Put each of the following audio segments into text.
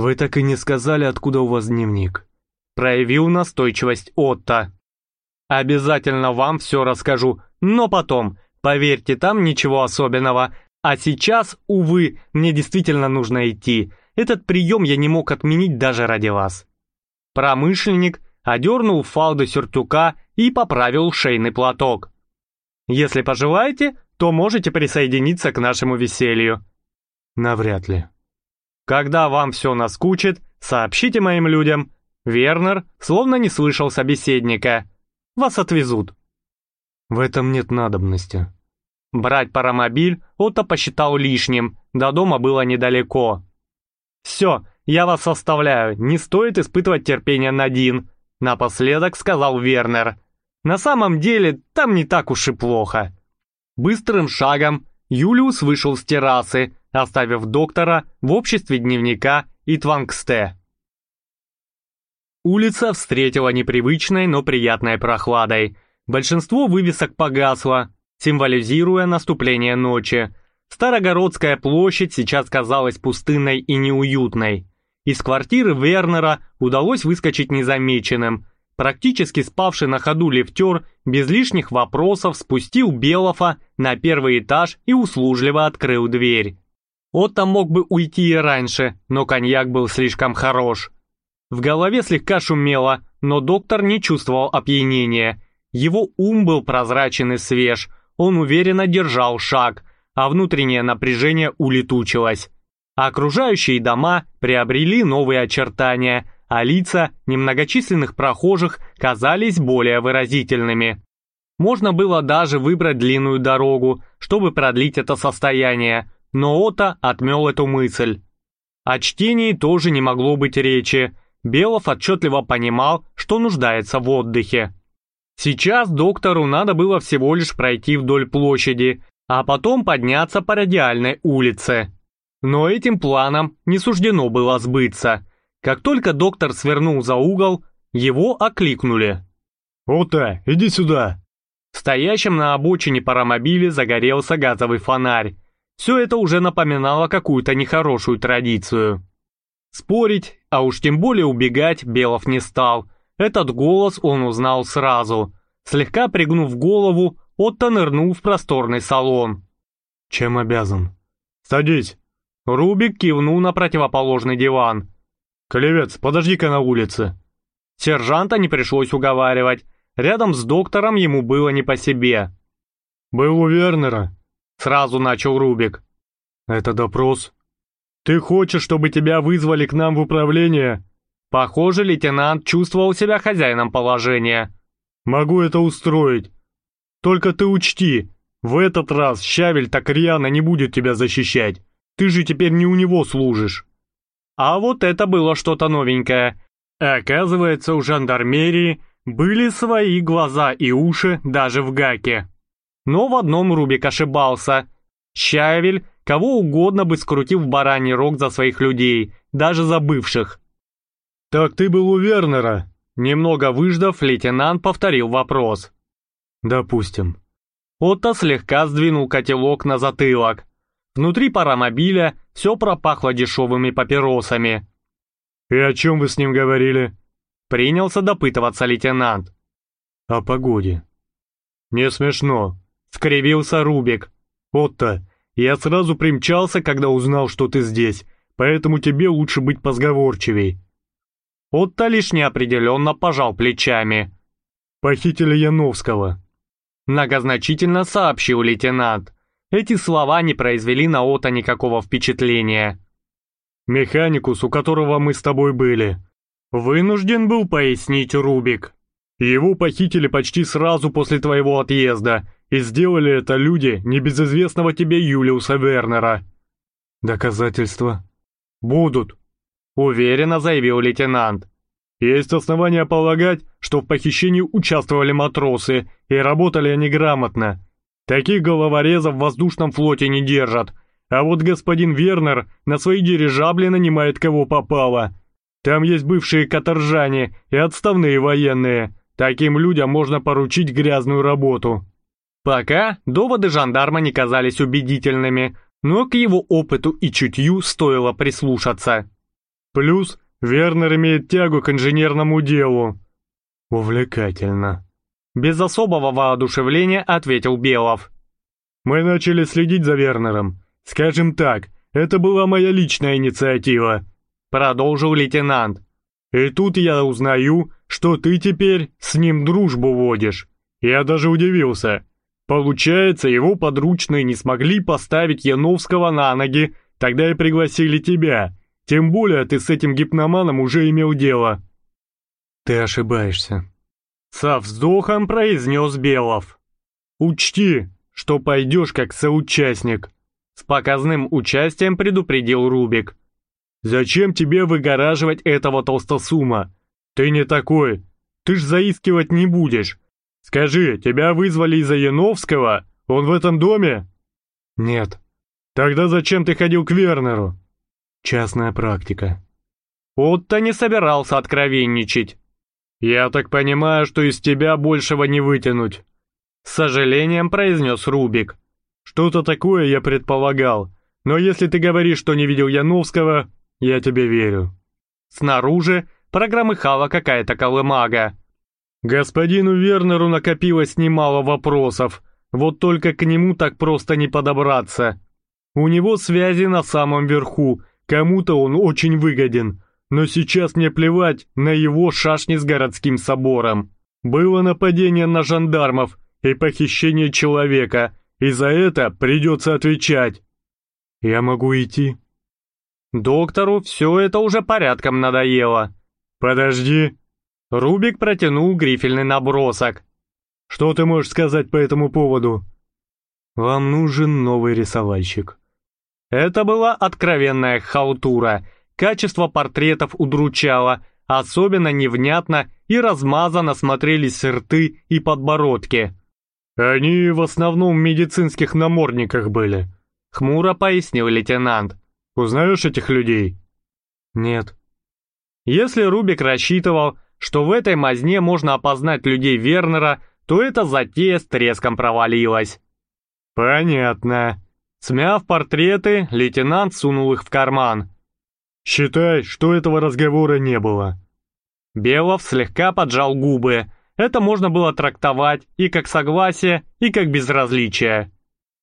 «Вы так и не сказали, откуда у вас дневник», — проявил настойчивость Отто. «Обязательно вам все расскажу, но потом, поверьте, там ничего особенного. А сейчас, увы, мне действительно нужно идти. Этот прием я не мог отменить даже ради вас». Промышленник одернул фалды сюртука и поправил шейный платок. «Если пожелаете, то можете присоединиться к нашему веселью». «Навряд ли». «Когда вам все наскучит, сообщите моим людям». Вернер словно не слышал собеседника. «Вас отвезут». «В этом нет надобности». Брать паромобиль Отто посчитал лишним, до дома было недалеко. «Все, я вас оставляю, не стоит испытывать терпение Надин», напоследок сказал Вернер. «На самом деле, там не так уж и плохо». Быстрым шагом Юлиус вышел с террасы, оставив доктора в обществе дневника и Твангсте. Улица встретила непривычной, но приятной прохладой. Большинство вывесок погасло, символизируя наступление ночи. Старогородская площадь сейчас казалась пустынной и неуютной. Из квартиры Вернера удалось выскочить незамеченным. Практически спавший на ходу лифтер без лишних вопросов спустил Белофа на первый этаж и услужливо открыл дверь. Отто мог бы уйти и раньше, но коньяк был слишком хорош. В голове слегка шумело, но доктор не чувствовал опьянения. Его ум был прозрачен и свеж, он уверенно держал шаг, а внутреннее напряжение улетучилось. окружающие дома приобрели новые очертания, а лица немногочисленных прохожих казались более выразительными. Можно было даже выбрать длинную дорогу, чтобы продлить это состояние, но Ота отмел эту мысль. О чтении тоже не могло быть речи. Белов отчетливо понимал, что нуждается в отдыхе. Сейчас доктору надо было всего лишь пройти вдоль площади, а потом подняться по радиальной улице. Но этим планом не суждено было сбыться. Как только доктор свернул за угол, его окликнули. «Ота, иди сюда!» В стоящем на обочине паромобиле загорелся газовый фонарь. Все это уже напоминало какую-то нехорошую традицию. Спорить, а уж тем более убегать, Белов не стал. Этот голос он узнал сразу. Слегка пригнув голову, Отто нырнул в просторный салон. «Чем обязан?» «Садись». Рубик кивнул на противоположный диван. «Клевец, подожди-ка на улице». Сержанта не пришлось уговаривать. Рядом с доктором ему было не по себе. «Был у Вернера», Сразу начал Рубик. «Это допрос?» «Ты хочешь, чтобы тебя вызвали к нам в управление?» Похоже, лейтенант чувствовал себя хозяином положения. «Могу это устроить. Только ты учти, в этот раз Щавель так рьяно не будет тебя защищать. Ты же теперь не у него служишь». А вот это было что-то новенькое. Оказывается, у жандармерии были свои глаза и уши даже в гаке. Но в одном Рубик ошибался. Щавель кого угодно бы скрутил в бараний рог за своих людей, даже за бывших. «Так ты был у Вернера?» Немного выждав, лейтенант повторил вопрос. «Допустим». Отто слегка сдвинул котелок на затылок. Внутри паромобиля все пропахло дешевыми папиросами. «И о чем вы с ним говорили?» Принялся допытываться лейтенант. «О погоде». «Не смешно. Скривился Рубик. «Отто, я сразу примчался, когда узнал, что ты здесь, поэтому тебе лучше быть позговорчивей». Отто лишь неопределенно пожал плечами. «Похитили Яновского», — многозначительно сообщил лейтенант. Эти слова не произвели на Отто никакого впечатления. «Механикус, у которого мы с тобой были», — вынужден был пояснить Рубик. «Его похитили почти сразу после твоего отъезда, и сделали это люди небезызвестного тебе Юлиуса Вернера. Доказательства? Будут, уверенно заявил лейтенант. Есть основания полагать, что в похищении участвовали матросы, и работали они грамотно. Таких головорезов в воздушном флоте не держат, а вот господин Вернер на свои дирижабли нанимает кого попало. Там есть бывшие каторжане и отставные военные. Таким людям можно поручить грязную работу. Пока доводы жандарма не казались убедительными, но к его опыту и чутью стоило прислушаться. Плюс Вернер имеет тягу к инженерному делу. Увлекательно. Без особого воодушевления ответил Белов. Мы начали следить за Вернером. Скажем так, это была моя личная инициатива. Продолжил лейтенант. И тут я узнаю, что ты теперь с ним дружбу водишь. Я даже удивился. Получается, его подручные не смогли поставить Яновского на ноги, тогда и пригласили тебя. Тем более ты с этим гипноманом уже имел дело. Ты ошибаешься. Со вздохом произнес Белов. Учти, что пойдешь как соучастник. С показным участием предупредил Рубик. Зачем тебе выгораживать этого толстосума? Ты не такой. Ты ж заискивать не будешь. «Скажи, тебя вызвали из-за Яновского? Он в этом доме?» «Нет». «Тогда зачем ты ходил к Вернеру?» «Частная практика». Отто не собирался откровенничать. «Я так понимаю, что из тебя большего не вытянуть», — с сожалением произнес Рубик. «Что-то такое я предполагал, но если ты говоришь, что не видел Яновского, я тебе верю». Снаружи прогромыхала какая-то колымага. Господину Вернеру накопилось немало вопросов, вот только к нему так просто не подобраться. У него связи на самом верху, кому-то он очень выгоден, но сейчас мне плевать на его шашни с городским собором. Было нападение на жандармов и похищение человека, и за это придется отвечать. Я могу идти? Доктору все это уже порядком надоело. Подожди, Рубик протянул грифельный набросок. «Что ты можешь сказать по этому поводу?» «Вам нужен новый рисовальщик». Это была откровенная халтура. Качество портретов удручало, особенно невнятно и размазанно смотрелись рты и подбородки. «Они в основном в медицинских намордниках были», — хмуро пояснил лейтенант. «Узнаешь этих людей?» «Нет». Если Рубик рассчитывал, что в этой мазне можно опознать людей Вернера, то эта затея с треском провалилась. «Понятно». Смяв портреты, лейтенант сунул их в карман. «Считай, что этого разговора не было». Белов слегка поджал губы. Это можно было трактовать и как согласие, и как безразличие.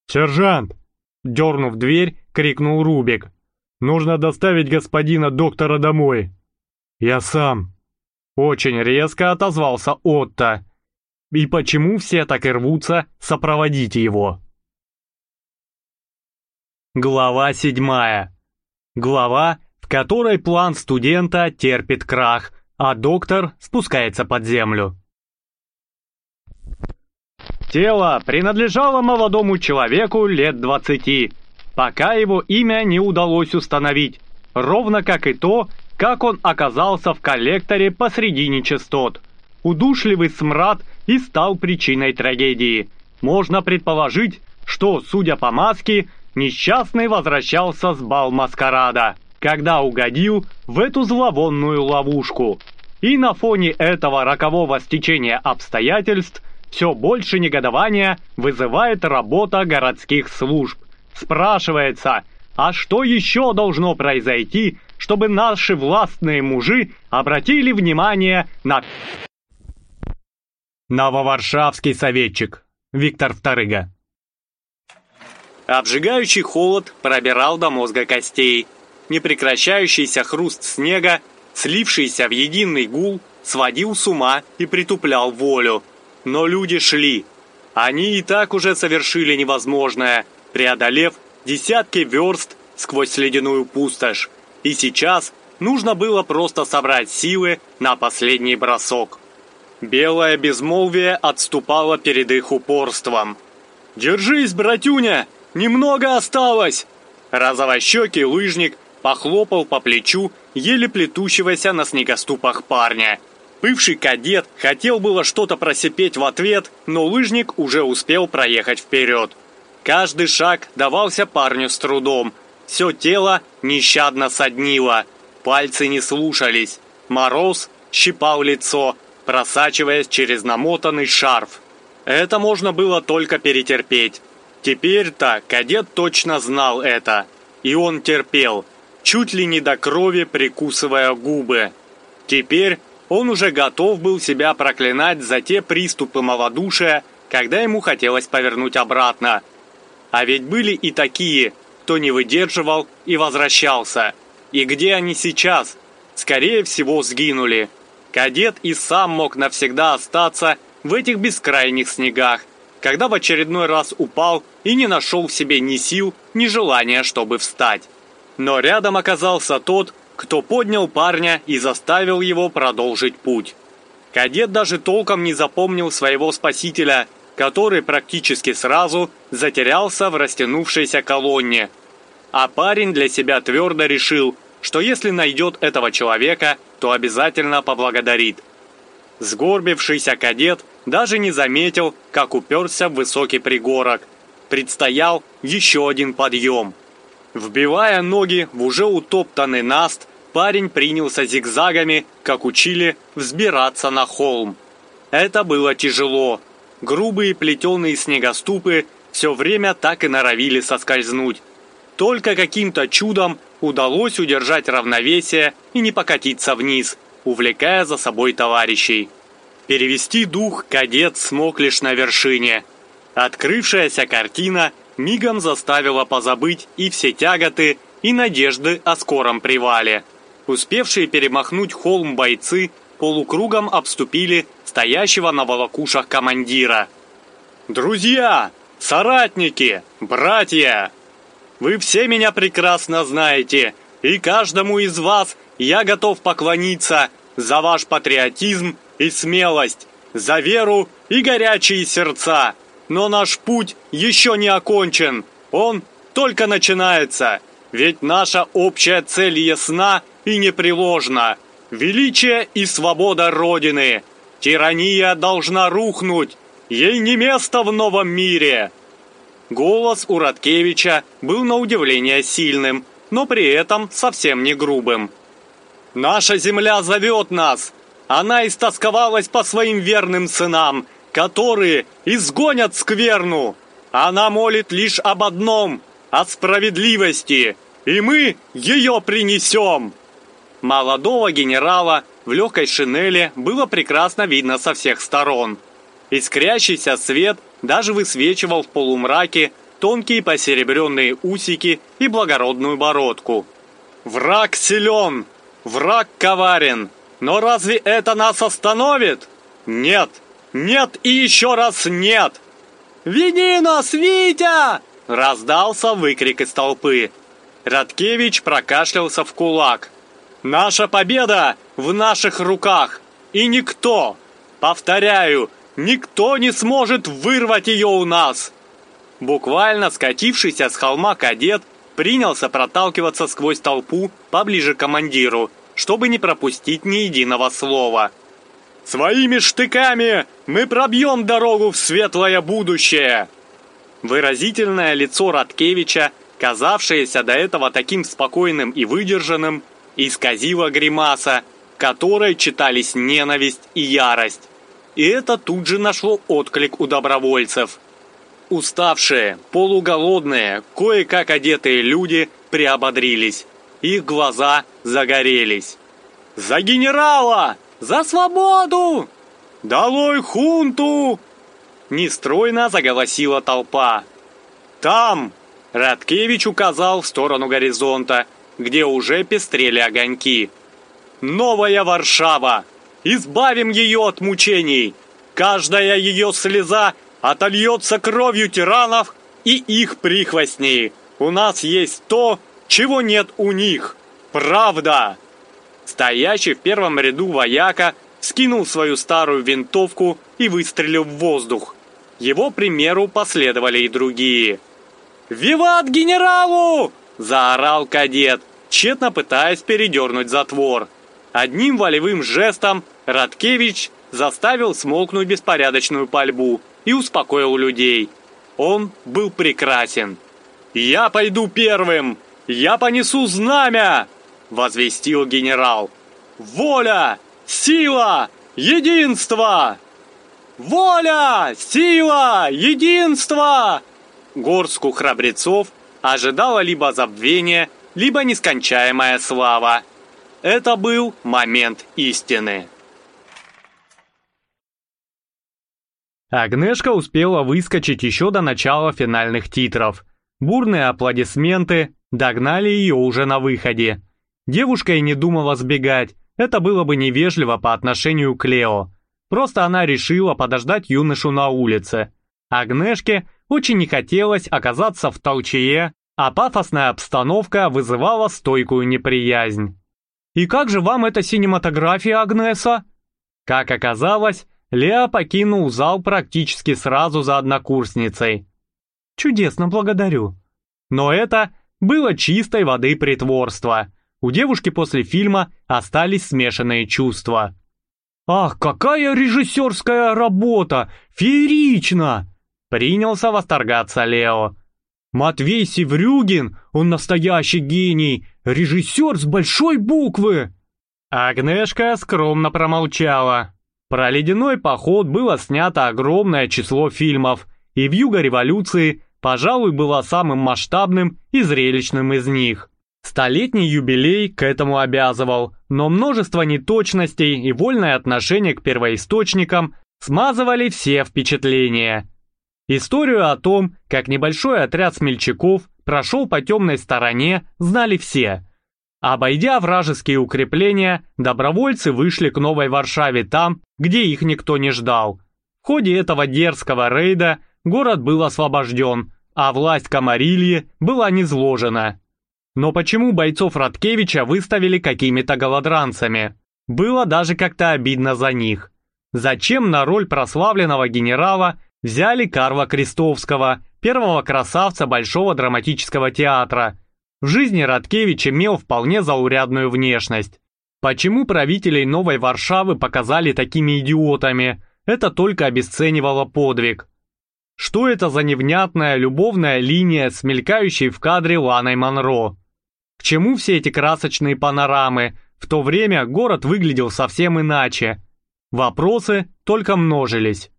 «Сержант!» Дернув дверь, крикнул Рубик. «Нужно доставить господина доктора домой». «Я сам», очень резко отозвался Отто. И почему все так и рвутся сопроводить его? Глава седьмая. Глава, в которой план студента терпит крах, а доктор спускается под землю. Тело принадлежало молодому человеку лет двадцати, пока его имя не удалось установить, ровно как и то, как он оказался в коллекторе посредине частот. Удушливый смрад и стал причиной трагедии. Можно предположить, что, судя по маске, несчастный возвращался с бал маскарада, когда угодил в эту зловонную ловушку. И на фоне этого рокового стечения обстоятельств все больше негодования вызывает работа городских служб. Спрашивается, а что еще должно произойти, чтобы наши властные мужи обратили внимание на... Нововаршавский советчик Виктор Вторыга Обжигающий холод пробирал до мозга костей. Непрекращающийся хруст снега, слившийся в единый гул, сводил с ума и притуплял волю. Но люди шли. Они и так уже совершили невозможное, преодолев десятки верст сквозь ледяную пустошь и сейчас нужно было просто собрать силы на последний бросок. Белое безмолвие отступало перед их упорством. «Держись, братюня! Немного осталось!» Розовощекий лыжник похлопал по плечу еле плетущегося на снегоступах парня. Бывший кадет хотел было что-то просипеть в ответ, но лыжник уже успел проехать вперед. Каждый шаг давался парню с трудом – все тело нещадно соднило, пальцы не слушались. Мороз щипал лицо, просачиваясь через намотанный шарф. Это можно было только перетерпеть. Теперь-то кадет точно знал это. И он терпел. чуть ли не до крови прикусывая губы. Теперь он уже готов был себя проклинать за те приступы малодушия, когда ему хотелось повернуть обратно. А ведь были и такие, кто не выдерживал и возвращался. И где они сейчас? Скорее всего, сгинули. Кадет и сам мог навсегда остаться в этих бескрайних снегах, когда в очередной раз упал и не нашел в себе ни сил, ни желания, чтобы встать. Но рядом оказался тот, кто поднял парня и заставил его продолжить путь. Кадет даже толком не запомнил своего спасителя, который практически сразу затерялся в растянувшейся колонне. А парень для себя твердо решил, что если найдет этого человека, то обязательно поблагодарит. Сгорбившийся кадет даже не заметил, как уперся в высокий пригорок. Предстоял еще один подъем. Вбивая ноги в уже утоптанный наст, парень принялся зигзагами, как учили, взбираться на холм. Это было тяжело. Грубые плетеные снегоступы все время так и норовили соскользнуть. Только каким-то чудом удалось удержать равновесие и не покатиться вниз, увлекая за собой товарищей. Перевести дух кадет смог лишь на вершине. Открывшаяся картина мигом заставила позабыть и все тяготы, и надежды о скором привале. Успевшие перемахнуть холм бойцы полукругом обступили стоящего на волокушах командира. «Друзья! Соратники! Братья! Вы все меня прекрасно знаете, и каждому из вас я готов поклониться за ваш патриотизм и смелость, за веру и горячие сердца. Но наш путь еще не окончен, он только начинается, ведь наша общая цель ясна и непреложна. Величие и свобода Родины. Тирания должна рухнуть, ей не место в новом мире. Голос у Радкевича был на удивление сильным, но при этом совсем не грубым. «Наша земля зовет нас! Она истосковалась по своим верным сынам, которые изгонят скверну! Она молит лишь об одном — о справедливости, и мы ее принесем!» Молодого генерала в легкой шинели было прекрасно видно со всех сторон. Искрящийся свет даже высвечивал в полумраке тонкие посеребренные усики и благородную бородку. «Враг силен! Враг коварен! Но разве это нас остановит? Нет! Нет и еще раз нет!» «Вини нас, Витя!» — раздался выкрик из толпы. Радкевич прокашлялся в кулак. «Наша победа в наших руках, и никто, повторяю, Никто не сможет вырвать ее у нас!» Буквально скатившийся с холма кадет принялся проталкиваться сквозь толпу поближе к командиру, чтобы не пропустить ни единого слова. «Своими штыками мы пробьем дорогу в светлое будущее!» Выразительное лицо Раткевича, казавшееся до этого таким спокойным и выдержанным, исказило гримаса, которой читались ненависть и ярость и это тут же нашло отклик у добровольцев. Уставшие, полуголодные, кое-как одетые люди приободрились. Их глаза загорелись. «За генерала! За свободу! Долой хунту!» Нестройно заголосила толпа. «Там!» — Радкевич указал в сторону горизонта, где уже пестрели огоньки. «Новая Варшава! избавим ее от мучений. Каждая ее слеза отольется кровью тиранов и их прихвостней. У нас есть то, чего нет у них. Правда!» Стоящий в первом ряду вояка скинул свою старую винтовку и выстрелил в воздух. Его примеру последовали и другие. «Виват генералу!» – заорал кадет, тщетно пытаясь передернуть затвор. Одним волевым жестом Радкевич заставил смолкнуть беспорядочную пальбу и успокоил людей. Он был прекрасен. «Я пойду первым! Я понесу знамя!» — возвестил генерал. «Воля! Сила! Единство!» «Воля! Сила! Единство!» Горстку храбрецов ожидало либо забвение, либо нескончаемая слава. Это был момент истины. Агнешка успела выскочить еще до начала финальных титров. Бурные аплодисменты догнали ее уже на выходе. Девушка и не думала сбегать, это было бы невежливо по отношению к Лео. Просто она решила подождать юношу на улице. Агнешке очень не хотелось оказаться в толчее, а пафосная обстановка вызывала стойкую неприязнь. «И как же вам эта синематография, Агнеса?» Как оказалось, Лео покинул зал практически сразу за однокурсницей. «Чудесно, благодарю». Но это было чистой воды притворство. У девушки после фильма остались смешанные чувства. «Ах, какая режиссерская работа! Феерично!» Принялся восторгаться Лео. «Матвей Севрюгин, он настоящий гений, режиссер с большой буквы!» Агнешка скромно промолчала. Про ледяной поход было снято огромное число фильмов, и «Вьюга революции», пожалуй, была самым масштабным и зрелищным из них. Столетний юбилей к этому обязывал, но множество неточностей и вольное отношение к первоисточникам смазывали все впечатления. Историю о том, как небольшой отряд смельчаков прошел по темной стороне, знали все. Обойдя вражеские укрепления, добровольцы вышли к Новой Варшаве там, где их никто не ждал. В ходе этого дерзкого рейда город был освобожден, а власть Камарильи была низложена. Но почему бойцов Радкевича выставили какими-то голодранцами? Было даже как-то обидно за них. Зачем на роль прославленного генерала взяли Карла Крестовского, первого красавца Большого драматического театра? В жизни Радкевич имел вполне заурядную внешность. Почему правителей Новой Варшавы показали такими идиотами? Это только обесценивало подвиг. Что это за невнятная любовная линия с мелькающей в кадре Ланой Монро? К чему все эти красочные панорамы? В то время город выглядел совсем иначе. Вопросы только множились.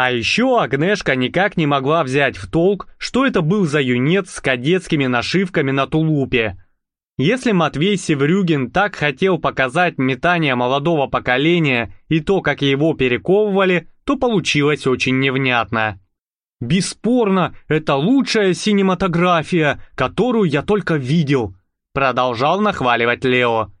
А еще Агнешка никак не могла взять в толк, что это был за юнец с кадетскими нашивками на тулупе. Если Матвей Севрюгин так хотел показать метание молодого поколения и то, как его перековывали, то получилось очень невнятно. «Бесспорно, это лучшая синематография, которую я только видел», Продолжал нахваливать Лео.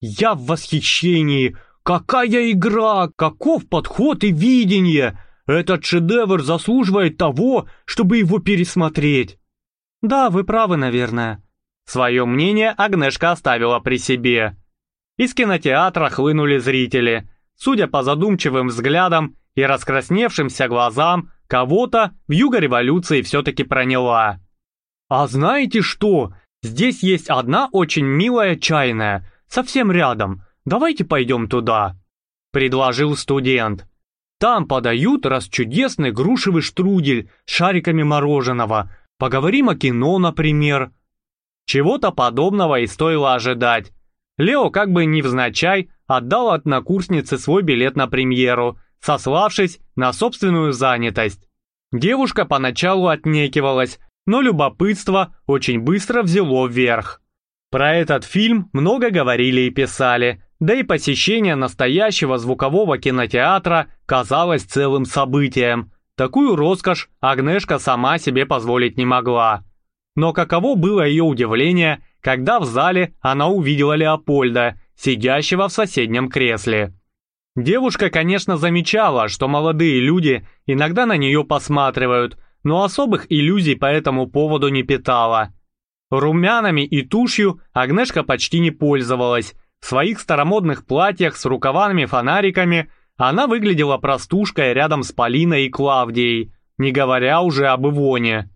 «Я в восхищении! Какая игра! Каков подход и видение! Этот шедевр заслуживает того, чтобы его пересмотреть!» «Да, вы правы, наверное». Свое мнение Агнешка оставила при себе. Из кинотеатра хлынули зрители. Судя по задумчивым взглядам и раскрасневшимся глазам, кого-то в юго революции все-таки проняла. «А знаете что? Здесь есть одна очень милая чайная, совсем рядом. Давайте пойдем туда», — предложил студент. «Там подают расчудесный грушевый штрудель с шариками мороженого. Поговорим о кино, например». Чего-то подобного и стоило ожидать. Лео как бы невзначай отдал однокурснице свой билет на премьеру, сославшись на собственную занятость. Девушка поначалу отнекивалась, но любопытство очень быстро взяло вверх. Про этот фильм много говорили и писали, да и посещение настоящего звукового кинотеатра казалось целым событием. Такую роскошь Агнешка сама себе позволить не могла. Но каково было ее удивление, когда в зале она увидела Леопольда, сидящего в соседнем кресле. Девушка, конечно, замечала, что молодые люди иногда на нее посматривают – но особых иллюзий по этому поводу не питала. Румянами и тушью Агнешка почти не пользовалась. В своих старомодных платьях с рукавами-фонариками она выглядела простушкой рядом с Полиной и Клавдией, не говоря уже об Ивоне.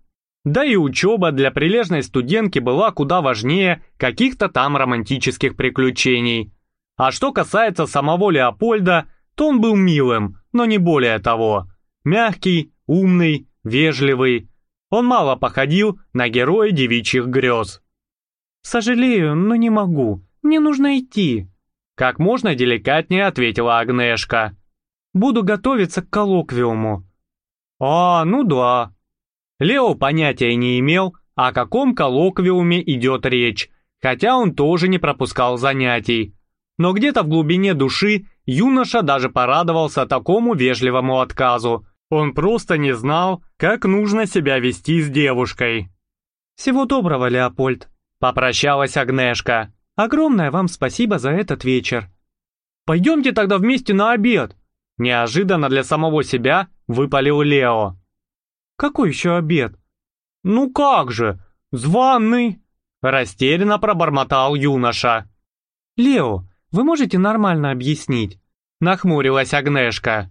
Да и учеба для прилежной студентки была куда важнее каких-то там романтических приключений. А что касается самого Леопольда, то он был милым, но не более того. Мягкий, умный, вежливый. Он мало походил на героя девичьих грез. «Сожалею, но не могу. Мне нужно идти», — как можно деликатнее ответила Агнешка. «Буду готовиться к коллоквиуму». «А, ну да». Лео понятия не имел, о каком коллоквиуме идет речь, хотя он тоже не пропускал занятий. Но где-то в глубине души юноша даже порадовался такому вежливому отказу. Он просто не знал, как нужно себя вести с девушкой. «Всего доброго, Леопольд», — попрощалась Агнешка. «Огромное вам спасибо за этот вечер». «Пойдемте тогда вместе на обед», — неожиданно для самого себя выпалил Лео. «Какой еще обед?» «Ну как же, званый!» — растерянно пробормотал юноша. «Лео, вы можете нормально объяснить?» — нахмурилась Агнешка.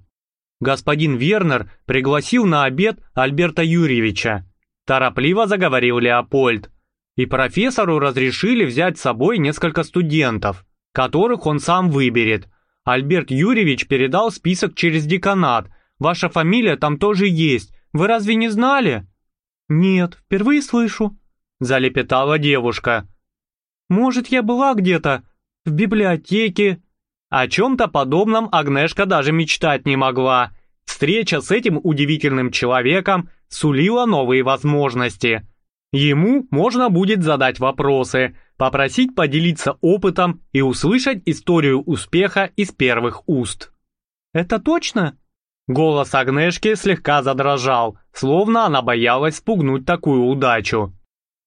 Господин Вернер пригласил на обед Альберта Юрьевича. Торопливо заговорил Леопольд. И профессору разрешили взять с собой несколько студентов, которых он сам выберет. Альберт Юрьевич передал список через деканат. Ваша фамилия там тоже есть. Вы разве не знали?» «Нет, впервые слышу», — залепетала девушка. «Может, я была где-то в библиотеке?» О чем-то подобном Агнешка даже мечтать не могла. Встреча с этим удивительным человеком сулила новые возможности. Ему можно будет задать вопросы, попросить поделиться опытом и услышать историю успеха из первых уст. «Это точно?» Голос Агнешки слегка задрожал, словно она боялась спугнуть такую удачу.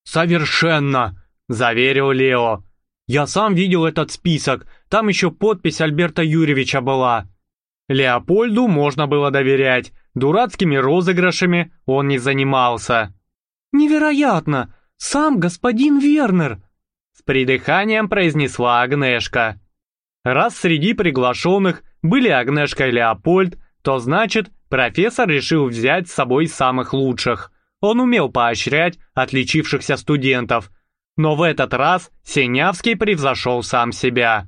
«Совершенно!» – заверил Лео. «Я сам видел этот список, там еще подпись Альберта Юрьевича была». Леопольду можно было доверять, дурацкими розыгрышами он не занимался. «Невероятно! Сам господин Вернер!» С придыханием произнесла Агнешка. Раз среди приглашенных были Агнешка и Леопольд, то значит, профессор решил взять с собой самых лучших. Он умел поощрять отличившихся студентов. Но в этот раз Синявский превзошел сам себя.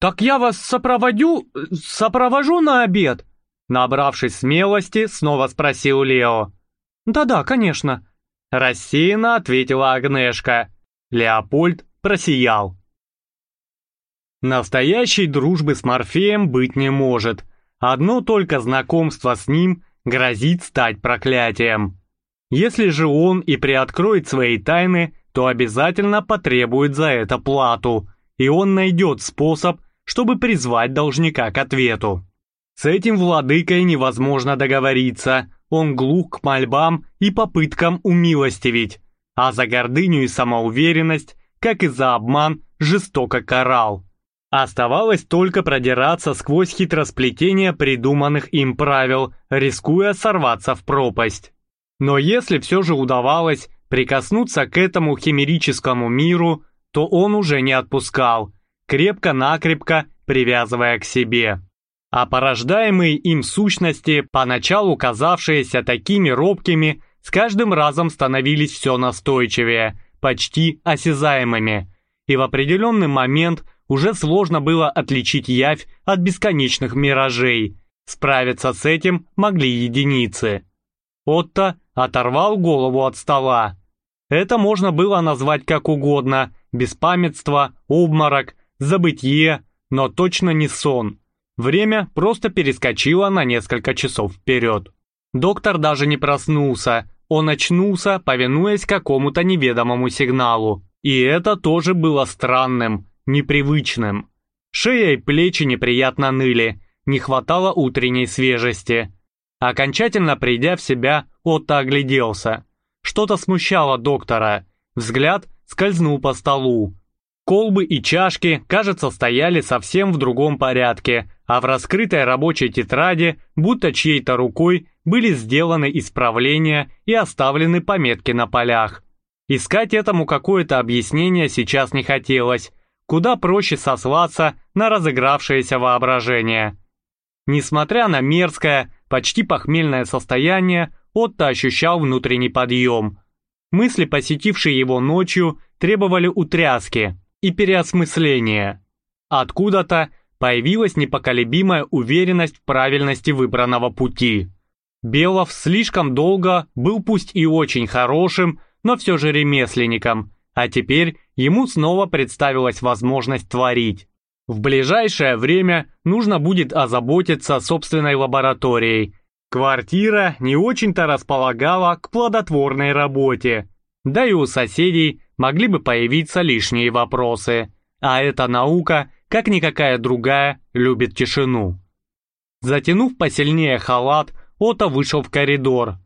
«Так я вас сопроводю... сопровожу на обед?» Набравшись смелости, снова спросил Лео. «Да-да, конечно», — рассеянно ответила Агнешка. Леопольд просиял. Настоящей дружбы с Морфеем быть не может. Одно только знакомство с ним грозит стать проклятием. Если же он и приоткроет свои тайны, то обязательно потребует за это плату, и он найдет способ, чтобы призвать должника к ответу. С этим владыкой невозможно договориться, он глух к мольбам и попыткам умилостивить, а за гордыню и самоуверенность, как и за обман, жестоко карал. Оставалось только продираться сквозь хитросплетение придуманных им правил, рискуя сорваться в пропасть. Но если все же удавалось прикоснуться к этому химерическому миру, то он уже не отпускал, крепко-накрепко привязывая к себе. А порождаемые им сущности, поначалу казавшиеся такими робкими, с каждым разом становились все настойчивее, почти осязаемыми, и в определенный момент – уже сложно было отличить явь от бесконечных миражей. Справиться с этим могли единицы. Отто оторвал голову от стола. Это можно было назвать как угодно, беспамятство, обморок, забытье, но точно не сон. Время просто перескочило на несколько часов вперед. Доктор даже не проснулся, он очнулся, повинуясь какому-то неведомому сигналу. И это тоже было странным, непривычным. Шея и плечи неприятно ныли, не хватало утренней свежести. Окончательно придя в себя, Отто огляделся. Что-то смущало доктора. Взгляд скользнул по столу. Колбы и чашки, кажется, стояли совсем в другом порядке, а в раскрытой рабочей тетради, будто чьей-то рукой, были сделаны исправления и оставлены пометки на полях. Искать этому какое-то объяснение сейчас не хотелось, куда проще сослаться на разыгравшееся воображение. Несмотря на мерзкое, почти похмельное состояние, Отто ощущал внутренний подъем. Мысли, посетившие его ночью, требовали утряски и переосмысления. Откуда-то появилась непоколебимая уверенность в правильности выбранного пути. Белов слишком долго был пусть и очень хорошим, но все же ремесленником, а теперь ему снова представилась возможность творить. В ближайшее время нужно будет озаботиться собственной лабораторией. Квартира не очень-то располагала к плодотворной работе. Да и у соседей могли бы появиться лишние вопросы. А эта наука, как никакая другая, любит тишину. Затянув посильнее халат, Ото вышел в коридор.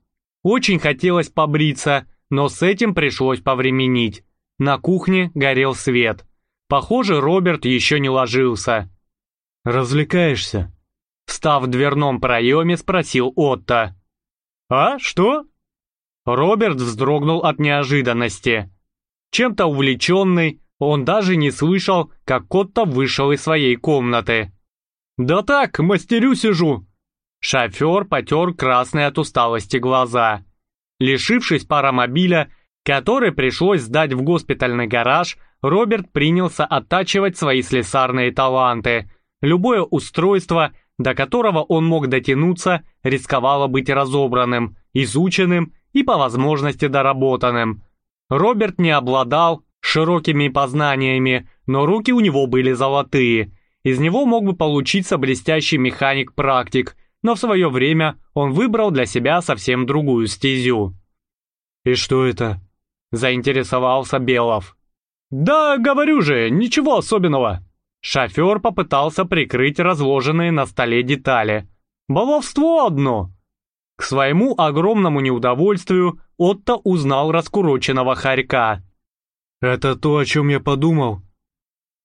Очень хотелось побриться, но с этим пришлось повременить. На кухне горел свет. Похоже, Роберт еще не ложился. «Развлекаешься?» Встав в дверном проеме, спросил Отто. «А, что?» Роберт вздрогнул от неожиданности. Чем-то увлеченный, он даже не слышал, как Отто вышел из своей комнаты. «Да так, мастерю сижу». Шофер потер красные от усталости глаза. Лишившись паромобиля, который пришлось сдать в госпитальный гараж, Роберт принялся оттачивать свои слесарные таланты. Любое устройство, до которого он мог дотянуться, рисковало быть разобранным, изученным и по возможности доработанным. Роберт не обладал широкими познаниями, но руки у него были золотые. Из него мог бы получиться блестящий механик-практик, но в свое время он выбрал для себя совсем другую стезю. «И что это?» – заинтересовался Белов. «Да, говорю же, ничего особенного». Шофер попытался прикрыть разложенные на столе детали. «Баловство одно!» К своему огромному неудовольствию Отто узнал раскуроченного хорька. «Это то, о чем я подумал?»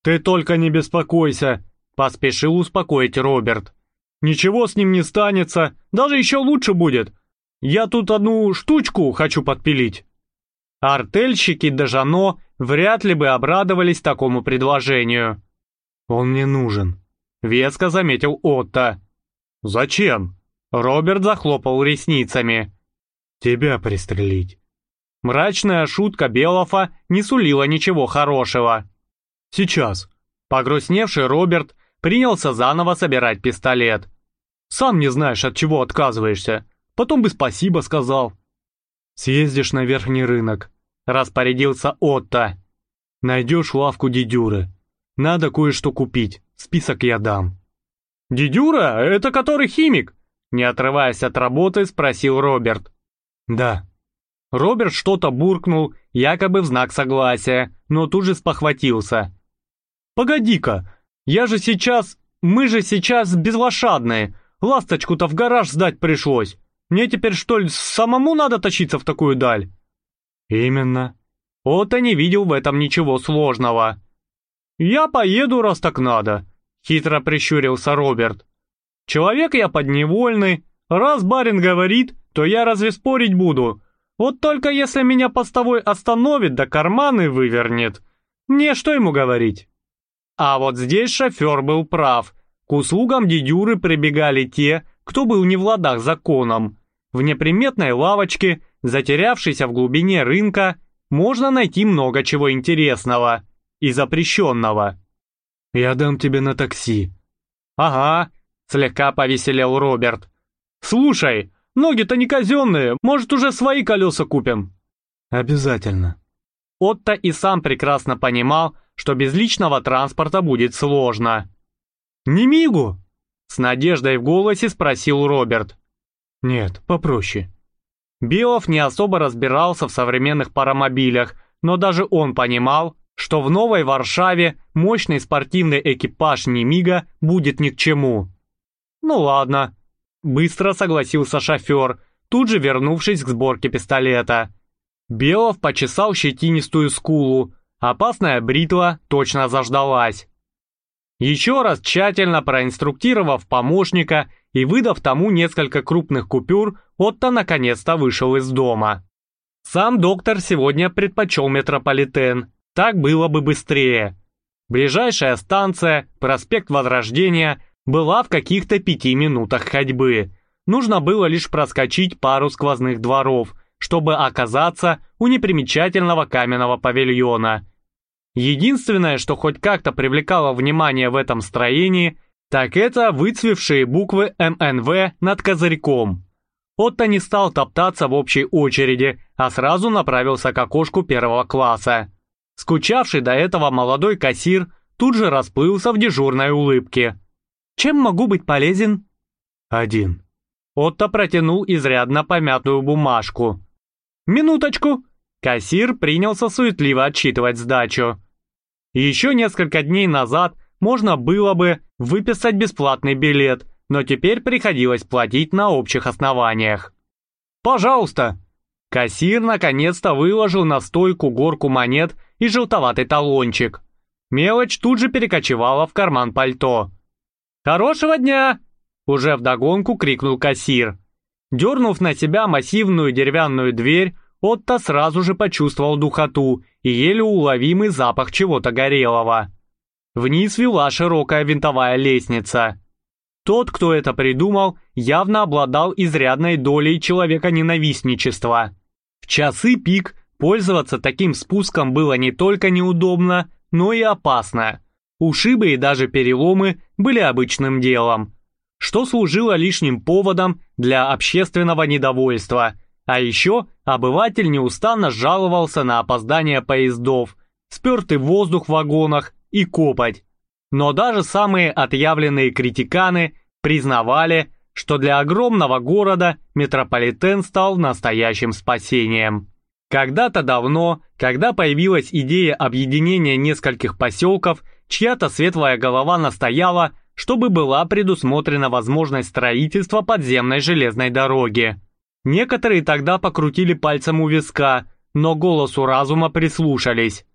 «Ты только не беспокойся», — поспешил успокоить Роберт. «Ничего с ним не станется, даже еще лучше будет. Я тут одну штучку хочу подпилить». Артельщики Дежано вряд ли бы обрадовались такому предложению. «Он мне нужен», — веско заметил Отто. «Зачем?» Роберт захлопал ресницами. «Тебя пристрелить». Мрачная шутка Белофа не сулила ничего хорошего. «Сейчас». Погрустневший Роберт принялся заново собирать пистолет. «Сам не знаешь, от чего отказываешься. Потом бы спасибо сказал». «Съездишь на верхний рынок», — распорядился Отто. «Найдешь лавку дедюры. Надо кое-что купить, список я дам». «Дедюра? Это который химик?» Не отрываясь от работы, спросил Роберт. «Да». Роберт что-то буркнул, якобы в знак согласия, но тут же спохватился. «Погоди-ка, я же сейчас... Мы же сейчас безлошадные. Ласточку-то в гараж сдать пришлось. Мне теперь что ли самому надо тащиться в такую даль?» «Именно». Ота не видел в этом ничего сложного. «Я поеду, раз так надо», — хитро прищурился Роберт. Человек я подневольный. Раз барин говорит, то я разве спорить буду? Вот только если меня постовой остановит да карманы вывернет, мне что ему говорить? А вот здесь шофер был прав. К услугам дедюры прибегали те, кто был не в ладах законом. В неприметной лавочке, затерявшейся в глубине рынка, можно найти много чего интересного и запрещенного. «Я дам тебе на такси». «Ага, Слегка повеселел Роберт. «Слушай, ноги-то не казенные, может, уже свои колеса купим?» «Обязательно». Отто и сам прекрасно понимал, что без личного транспорта будет сложно. «Не мигу?» С надеждой в голосе спросил Роберт. «Нет, попроще». Белов не особо разбирался в современных паромобилях, но даже он понимал, что в Новой Варшаве мощный спортивный экипаж Немига будет ни к чему. «Ну ладно», — быстро согласился шофер, тут же вернувшись к сборке пистолета. Белов почесал щетинистую скулу, опасная бритва точно заждалась. Еще раз тщательно проинструктировав помощника и выдав тому несколько крупных купюр, Отто наконец-то вышел из дома. Сам доктор сегодня предпочел метрополитен, так было бы быстрее. Ближайшая станция, проспект Возрождения, была в каких-то пяти минутах ходьбы. Нужно было лишь проскочить пару сквозных дворов, чтобы оказаться у непримечательного каменного павильона. Единственное, что хоть как-то привлекало внимание в этом строении, так это выцвевшие буквы МНВ над козырьком. Отто не стал топтаться в общей очереди, а сразу направился к окошку первого класса. Скучавший до этого молодой кассир тут же расплылся в дежурной улыбке. Чем могу быть полезен?» «Один». Отто протянул изрядно помятую бумажку. «Минуточку!» Кассир принялся суетливо отчитывать сдачу. Еще несколько дней назад можно было бы выписать бесплатный билет, но теперь приходилось платить на общих основаниях. «Пожалуйста!» Кассир наконец-то выложил на стойку горку монет и желтоватый талончик. Мелочь тут же перекочевала в карман пальто. «Хорошего дня!» Уже вдогонку крикнул кассир. Дернув на себя массивную деревянную дверь, Отто сразу же почувствовал духоту и еле уловимый запах чего-то горелого. Вниз вела широкая винтовая лестница. Тот, кто это придумал, явно обладал изрядной долей человека-ненавистничества. В часы пик пользоваться таким спуском было не только неудобно, но и опасно. Ушибы и даже переломы были обычным делом, что служило лишним поводом для общественного недовольства – а еще обыватель неустанно жаловался на опоздание поездов, спертый воздух в вагонах и копоть. Но даже самые отъявленные критиканы признавали, что для огромного города метрополитен стал настоящим спасением. Когда-то давно, когда появилась идея объединения нескольких поселков, чья-то светлая голова настояла, чтобы была предусмотрена возможность строительства подземной железной дороги. Некоторые тогда покрутили пальцем у виска, но голосу разума прислушались.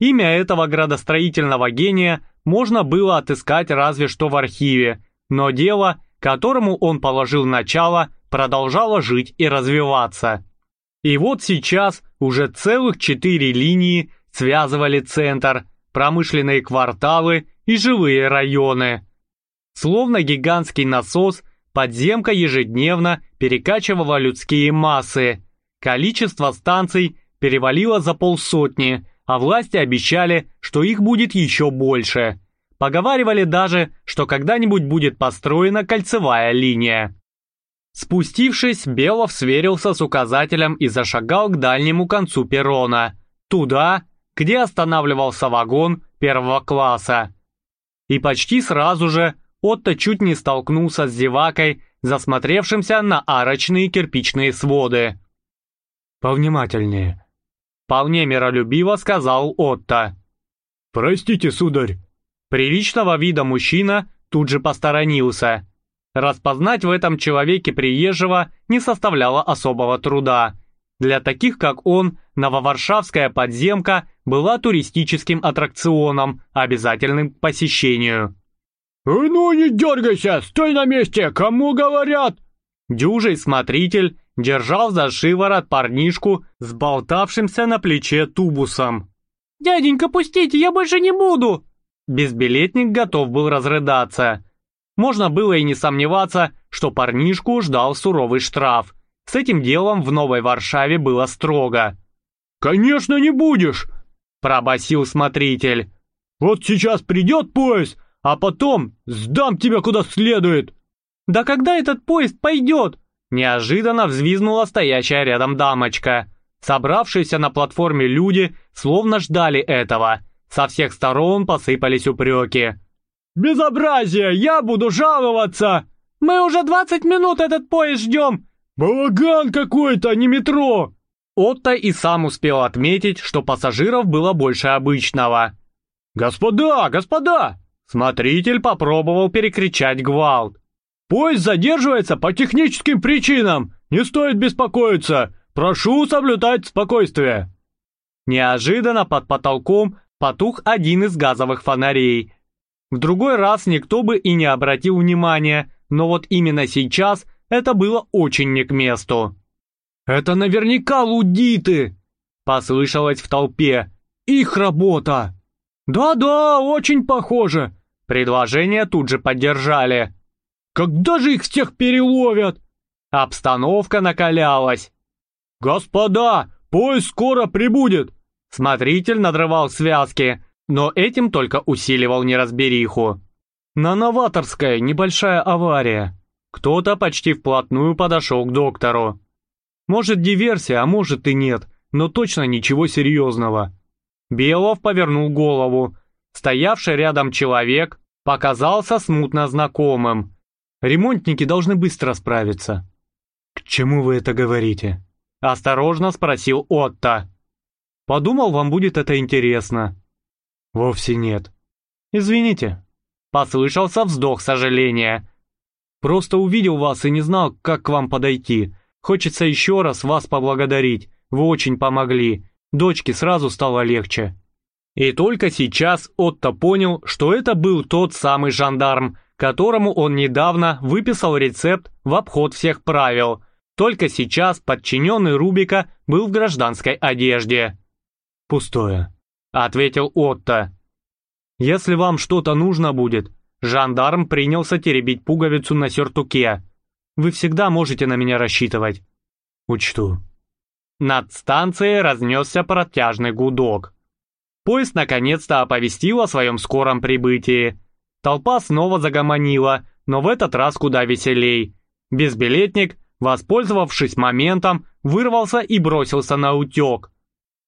Имя этого градостроительного гения можно было отыскать разве что в архиве, но дело, которому он положил начало, продолжало жить и развиваться. И вот сейчас уже целых четыре линии связывали центр, промышленные кварталы и жилые районы. Словно гигантский насос – Подземка ежедневно перекачивала людские массы. Количество станций перевалило за полсотни, а власти обещали, что их будет еще больше. Поговаривали даже, что когда-нибудь будет построена кольцевая линия. Спустившись, Белов сверился с указателем и зашагал к дальнему концу перрона, туда, где останавливался вагон первого класса. И почти сразу же Отто чуть не столкнулся с зевакой, засмотревшимся на арочные кирпичные своды. «Повнимательнее», — вполне миролюбиво сказал Отто. «Простите, сударь». Приличного вида мужчина тут же посторонился. Распознать в этом человеке приезжего не составляло особого труда. Для таких, как он, нововаршавская подземка была туристическим аттракционом, обязательным к посещению. «Ну не дергайся, стой на месте, кому говорят?» Дюжий смотритель держал за шиворот парнишку с болтавшимся на плече тубусом. «Дяденька, пустите, я больше не буду!» Безбилетник готов был разрыдаться. Можно было и не сомневаться, что парнишку ждал суровый штраф. С этим делом в Новой Варшаве было строго. «Конечно не будешь!» – пробасил смотритель. «Вот сейчас придет поезд, а потом сдам тебя куда следует!» «Да когда этот поезд пойдет?» Неожиданно взвизнула стоящая рядом дамочка. Собравшиеся на платформе люди словно ждали этого. Со всех сторон посыпались упреки. «Безобразие! Я буду жаловаться!» «Мы уже 20 минут этот поезд ждем!» «Балаган какой-то, а не метро!» Отто и сам успел отметить, что пассажиров было больше обычного. «Господа, господа! Смотритель попробовал перекричать гвалт. «Поезд задерживается по техническим причинам! Не стоит беспокоиться! Прошу соблюдать спокойствие!» Неожиданно под потолком потух один из газовых фонарей. В другой раз никто бы и не обратил внимания, но вот именно сейчас это было очень не к месту. «Это наверняка лудиты!» — послышалось в толпе. «Их работа!» «Да-да, очень похоже!» Предложение тут же поддержали. «Когда же их всех переловят?» Обстановка накалялась. «Господа, поезд скоро прибудет!» Смотритель надрывал связки, но этим только усиливал неразбериху. На Новаторской небольшая авария. Кто-то почти вплотную подошел к доктору. Может диверсия, а может и нет, но точно ничего серьезного. Белов повернул голову. Стоявший рядом человек показался смутно знакомым. Ремонтники должны быстро справиться. «К чему вы это говорите?» Осторожно спросил Отто. Подумал, вам будет это интересно». «Вовсе нет». «Извините». Послышался вздох сожаления. «Просто увидел вас и не знал, как к вам подойти. Хочется еще раз вас поблагодарить. Вы очень помогли. Дочке сразу стало легче». И только сейчас Отто понял, что это был тот самый жандарм, которому он недавно выписал рецепт в обход всех правил. Только сейчас подчиненный Рубика был в гражданской одежде. «Пустое», — ответил Отто. «Если вам что-то нужно будет...» Жандарм принялся теребить пуговицу на сюртуке. «Вы всегда можете на меня рассчитывать». «Учту». Над станцией разнесся протяжный гудок. Поезд наконец-то оповестил о своем скором прибытии. Толпа снова загомонила, но в этот раз куда веселей. Безбилетник, воспользовавшись моментом, вырвался и бросился на утек.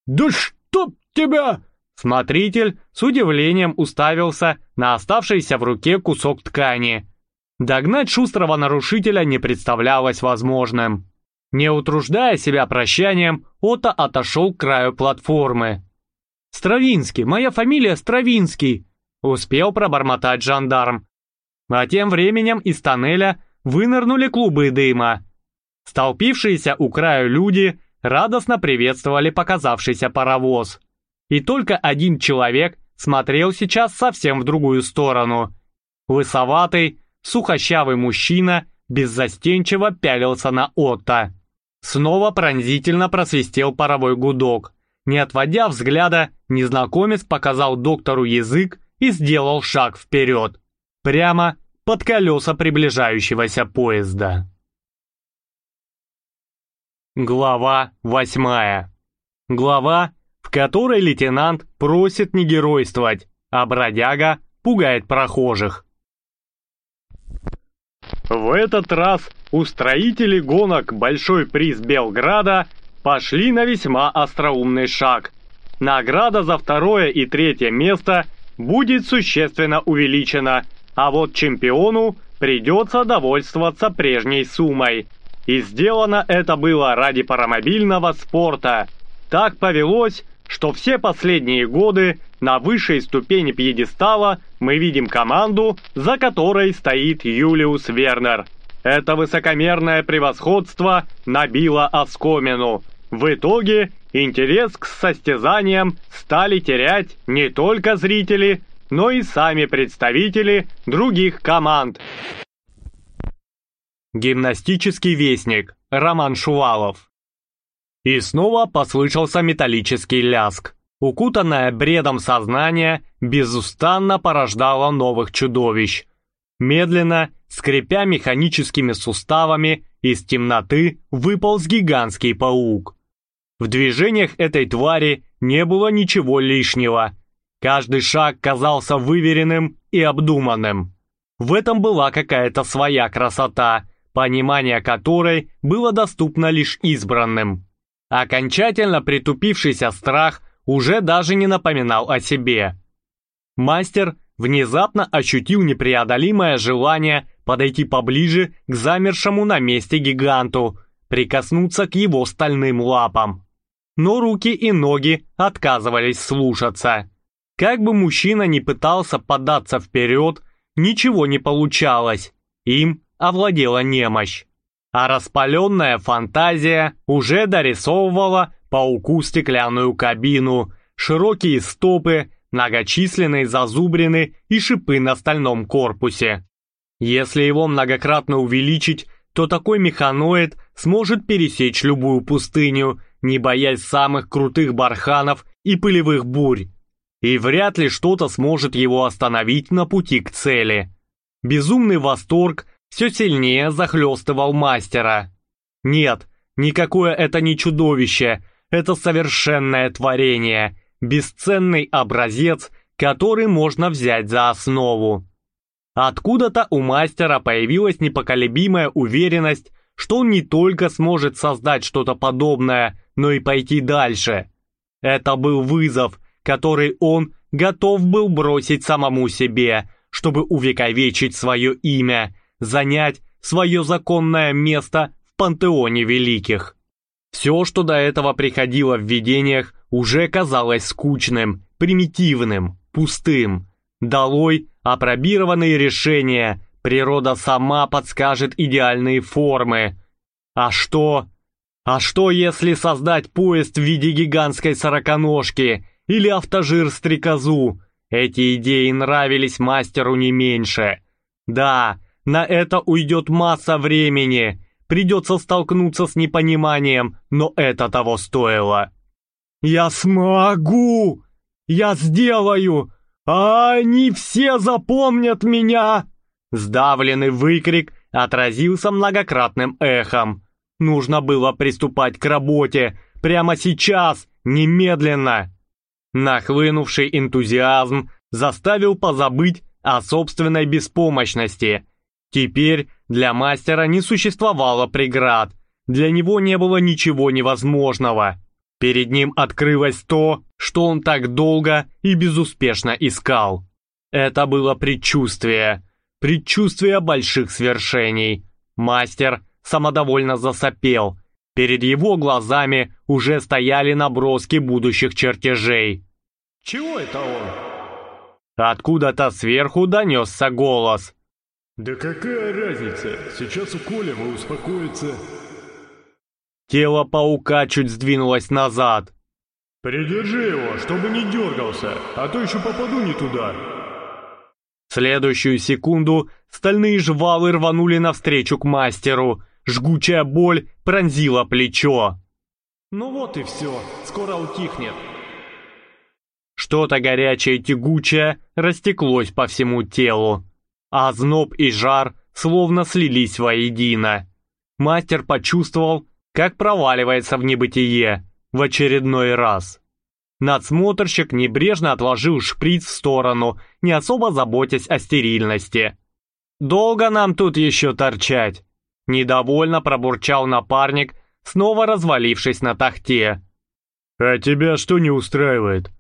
«Да чтоб тебя!» Смотритель с удивлением уставился на оставшийся в руке кусок ткани. Догнать шустрого нарушителя не представлялось возможным. Не утруждая себя прощанием, Ота отошел к краю платформы. «Стравинский, моя фамилия Стравинский!» Успел пробормотать жандарм. А тем временем из тоннеля вынырнули клубы дыма. Столпившиеся у края люди радостно приветствовали показавшийся паровоз. И только один человек смотрел сейчас совсем в другую сторону. Лысоватый, сухощавый мужчина беззастенчиво пялился на Отто. Снова пронзительно просвистел паровой гудок. Не отводя взгляда, незнакомец показал доктору язык и сделал шаг вперед, прямо под колеса приближающегося поезда. Глава восьмая. Глава, в которой лейтенант просит не геройствовать, а бродяга пугает прохожих. В этот раз устроители гонок «Большой приз Белграда» пошли на весьма остроумный шаг. Награда за второе и третье место будет существенно увеличена, а вот чемпиону придется довольствоваться прежней суммой. И сделано это было ради паромобильного спорта. Так повелось, что все последние годы на высшей ступени пьедестала мы видим команду, за которой стоит Юлиус Вернер. Это высокомерное превосходство набило оскомину – в итоге интерес к состязаниям стали терять не только зрители, но и сами представители других команд. Гимнастический вестник. Роман Шувалов. И снова послышался металлический ляск. Укутанное бредом сознание безустанно порождало новых чудовищ. Медленно, скрипя механическими суставами, из темноты выполз гигантский паук. В движениях этой твари не было ничего лишнего. Каждый шаг казался выверенным и обдуманным. В этом была какая-то своя красота, понимание которой было доступно лишь избранным. Окончательно притупившийся страх уже даже не напоминал о себе. Мастер внезапно ощутил непреодолимое желание подойти поближе к замершему на месте гиганту, прикоснуться к его стальным лапам но руки и ноги отказывались слушаться. Как бы мужчина ни пытался податься вперед, ничего не получалось. Им овладела немощь. А распаленная фантазия уже дорисовывала пауку стеклянную кабину, широкие стопы, многочисленные зазубрины и шипы на стальном корпусе. Если его многократно увеличить, то такой механоид сможет пересечь любую пустыню не боясь самых крутых барханов и пылевых бурь. И вряд ли что-то сможет его остановить на пути к цели. Безумный восторг все сильнее захлестывал мастера. Нет, никакое это не чудовище, это совершенное творение, бесценный образец, который можно взять за основу. Откуда-то у мастера появилась непоколебимая уверенность, что он не только сможет создать что-то подобное, но и пойти дальше. Это был вызов, который он готов был бросить самому себе, чтобы увековечить свое имя, занять свое законное место в пантеоне великих. Все, что до этого приходило в видениях, уже казалось скучным, примитивным, пустым. Долой опробированные решения, природа сама подскажет идеальные формы. А что? А что, если создать поезд в виде гигантской сороконожки или автожир-стрекозу? Эти идеи нравились мастеру не меньше. Да, на это уйдет масса времени, придется столкнуться с непониманием, но это того стоило. «Я смогу! Я сделаю! А они все запомнят меня!» Сдавленный выкрик отразился многократным эхом. Нужно было приступать к работе прямо сейчас, немедленно. Нахлынувший энтузиазм заставил позабыть о собственной беспомощности. Теперь для мастера не существовало преград, для него не было ничего невозможного. Перед ним открылось то, что он так долго и безуспешно искал. Это было предчувствие, предчувствие больших свершений. Мастер самодовольно засопел. Перед его глазами уже стояли наброски будущих чертежей. «Чего это он?» Откуда-то сверху донесся голос. «Да какая разница? Сейчас уколем и успокоится». Тело паука чуть сдвинулось назад. «Придержи его, чтобы не дергался, а то еще попаду не туда». В следующую секунду стальные жвалы рванули навстречу к мастеру. Жгучая боль пронзила плечо. «Ну вот и все, скоро утихнет». Что-то горячее тягучее растеклось по всему телу. А зноб и жар словно слились воедино. Мастер почувствовал, как проваливается в небытие в очередной раз. Надсмотрщик небрежно отложил шприц в сторону, не особо заботясь о стерильности. «Долго нам тут еще торчать?» Недовольно пробурчал напарник, снова развалившись на тахте. «А тебя что не устраивает?»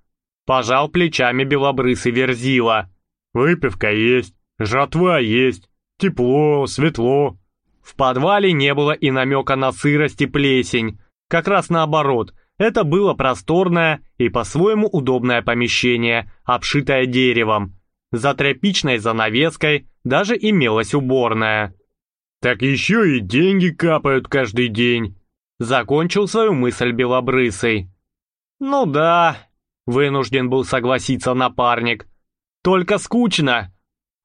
Пожал плечами белобрысый верзила. «Выпивка есть, жатва есть, тепло, светло». В подвале не было и намека на сырость и плесень. Как раз наоборот, это было просторное и по-своему удобное помещение, обшитое деревом. За тряпичной занавеской даже имелась уборная. «Так еще и деньги капают каждый день», — закончил свою мысль белобрысый. «Ну да», — вынужден был согласиться напарник. «Только скучно.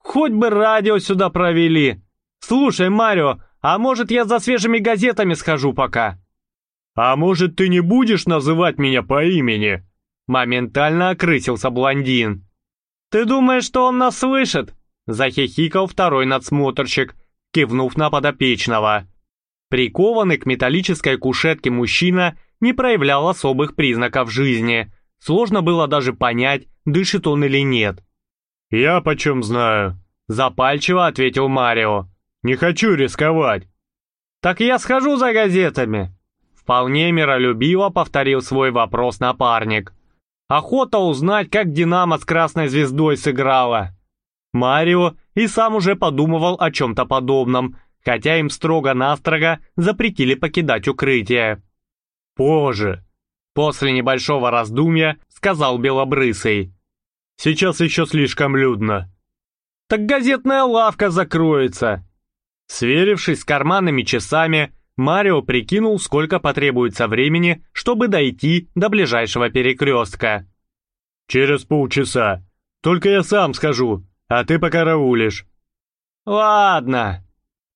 Хоть бы радио сюда провели. Слушай, Марио, а может, я за свежими газетами схожу пока?» «А может, ты не будешь называть меня по имени?» Моментально окрысился блондин. «Ты думаешь, что он нас слышит?» Захихикал второй надсмотрщик, кивнув на подопечного. Прикованный к металлической кушетке мужчина не проявлял особых признаков жизни. Сложно было даже понять, дышит он или нет. «Я почем знаю?» Запальчиво ответил Марио. Не хочу рисковать». «Так я схожу за газетами». Вполне миролюбиво повторил свой вопрос напарник. «Охота узнать, как «Динамо» с красной звездой сыграла». Марио и сам уже подумывал о чем-то подобном, хотя им строго-настрого запретили покидать укрытие. «Позже», после небольшого раздумья, сказал Белобрысый. «Сейчас еще слишком людно». «Так газетная лавка закроется», Сверившись с карманными часами, Марио прикинул, сколько потребуется времени, чтобы дойти до ближайшего перекрестка. «Через полчаса. Только я сам схожу, а ты пока раулишь». «Ладно».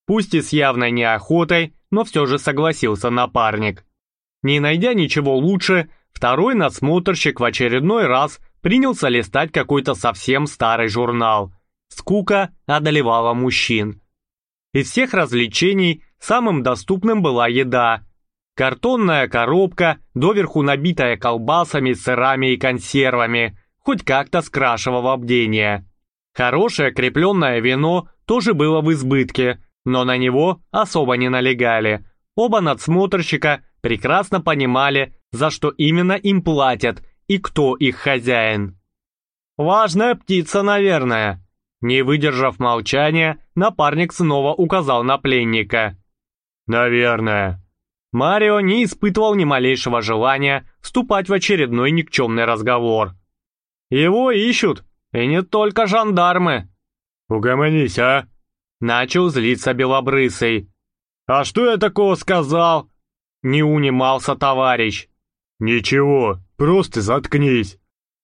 Пусть и с явной неохотой, но все же согласился напарник. Не найдя ничего лучше, второй надсмотрщик в очередной раз принялся листать какой-то совсем старый журнал. Скука одолевала мужчин. Из всех развлечений самым доступным была еда. Картонная коробка, доверху набитая колбасами, сырами и консервами, хоть как-то скрашивала бдение. Хорошее крепленное вино тоже было в избытке, но на него особо не налегали. Оба надсмотрщика прекрасно понимали, за что именно им платят и кто их хозяин. «Важная птица, наверное», не выдержав молчания, напарник снова указал на пленника. «Наверное». Марио не испытывал ни малейшего желания вступать в очередной никчемный разговор. «Его ищут, и не только жандармы!» «Угомонись, а!» Начал злиться Белобрысый. «А что я такого сказал?» Не унимался товарищ. «Ничего, просто заткнись».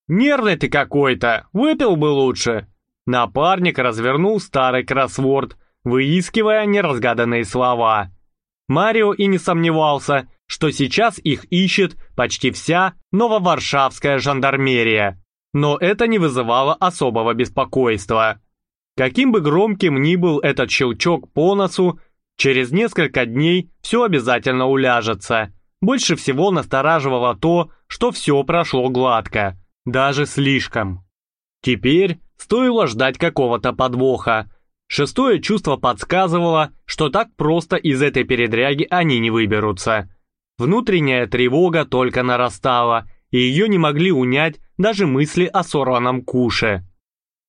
«Нервный ты какой-то, выпил бы лучше». Напарник развернул старый кроссворд, выискивая неразгаданные слова. Марио и не сомневался, что сейчас их ищет почти вся нововаршавская жандармерия. Но это не вызывало особого беспокойства. Каким бы громким ни был этот щелчок по носу, через несколько дней все обязательно уляжется. Больше всего настораживало то, что все прошло гладко, даже слишком. Теперь стоило ждать какого-то подвоха. Шестое чувство подсказывало, что так просто из этой передряги они не выберутся. Внутренняя тревога только нарастала, и ее не могли унять даже мысли о сорванном куше.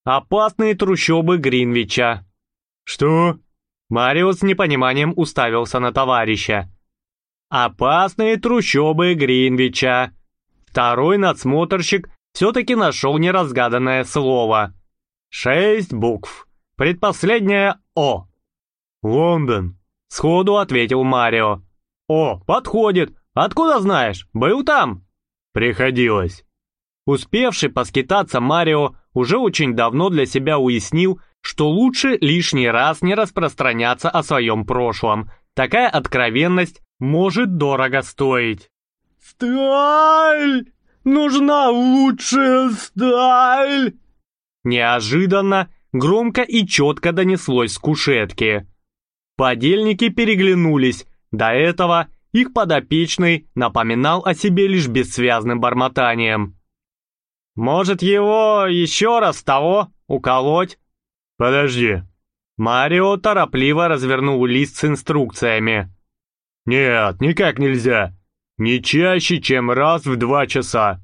Опасные трущобы Гринвича. Что? Марио с непониманием уставился на товарища. Опасные трущобы Гринвича. Второй надсмотрщик все-таки нашел неразгаданное слово. Шесть букв. Предпоследнее «О». «Лондон», — сходу ответил Марио. «О, подходит. Откуда знаешь? Был там?» «Приходилось». Успевший поскитаться Марио уже очень давно для себя уяснил, что лучше лишний раз не распространяться о своем прошлом. Такая откровенность может дорого стоить. «Сталь! Нужна лучшая сталь!» Неожиданно, громко и четко донеслось с кушетки. Подельники переглянулись. До этого их подопечный напоминал о себе лишь бессвязным бормотанием. «Может, его еще раз того уколоть?» «Подожди». Марио торопливо развернул лист с инструкциями. «Нет, никак нельзя. Не чаще, чем раз в два часа».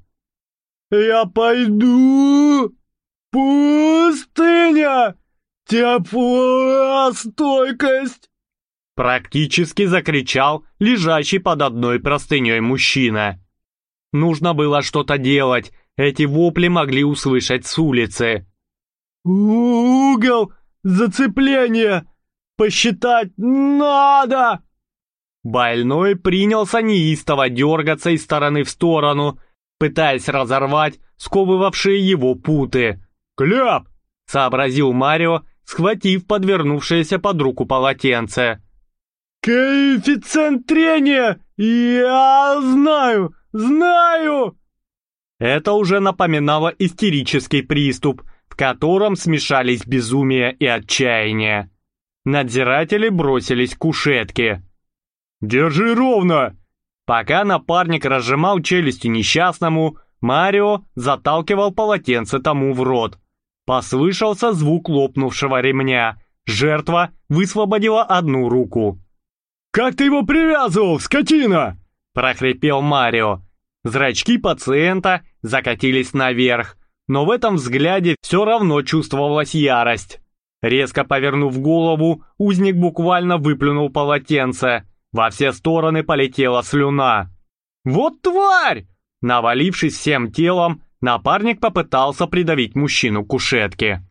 «Я пойду! Пустыня! Теплостойкость!» Практически закричал лежащий под одной простыней мужчина. Нужно было что-то делать, эти вопли могли услышать с улицы. «Угол зацепления! Посчитать надо!» Больной принялся неистово дергаться из стороны в сторону, пытаясь разорвать сковывавшие его путы. «Кляп!» — сообразил Марио, схватив подвернувшееся под руку полотенце. «Коэффициент трения! Я знаю! Знаю!» Это уже напоминало истерический приступ, в котором смешались безумие и отчаяние. Надзиратели бросились к кушетке. «Держи ровно!» Пока напарник разжимал челюсти несчастному, Марио заталкивал полотенце тому в рот. Послышался звук лопнувшего ремня. Жертва высвободила одну руку. «Как ты его привязывал, скотина?» – прохрипел Марио. Зрачки пациента закатились наверх, но в этом взгляде все равно чувствовалась ярость. Резко повернув голову, узник буквально выплюнул полотенце. Во все стороны полетела слюна. «Вот тварь!» Навалившись всем телом, напарник попытался придавить мужчину к кушетке.